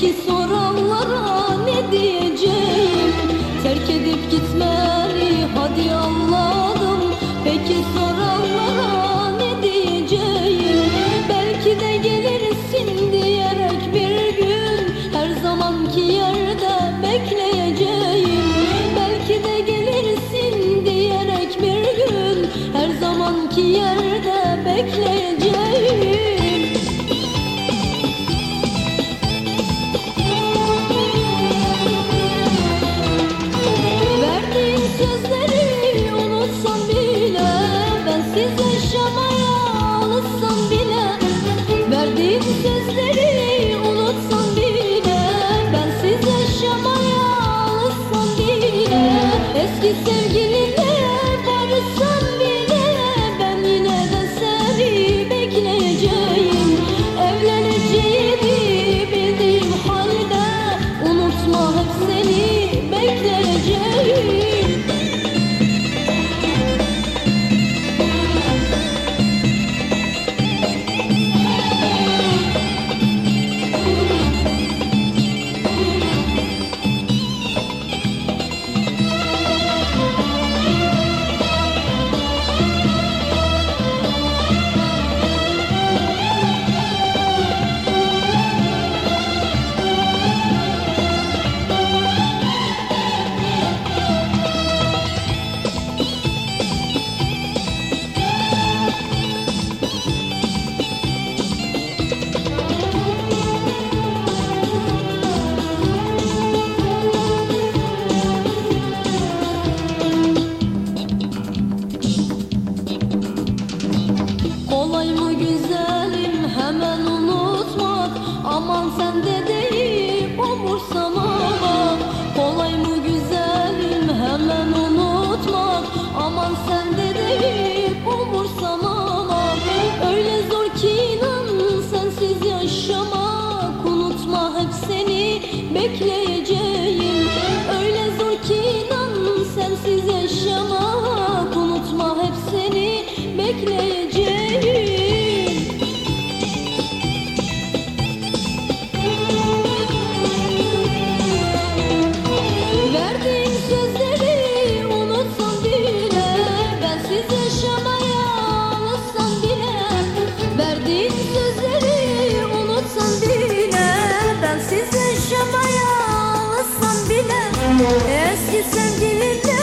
ki soranlara ne diyeceğim? Terk edip gitmeni hadi anladım Peki soranlara ne diyeceğim? Belki de gelirsin diyerek bir gün Her zamanki yerde bekleyeceğim. Belki de gelirsin diyerek bir gün Her zamanki yerde bekleyeceğim. Eski sevgili Eski sevgilinde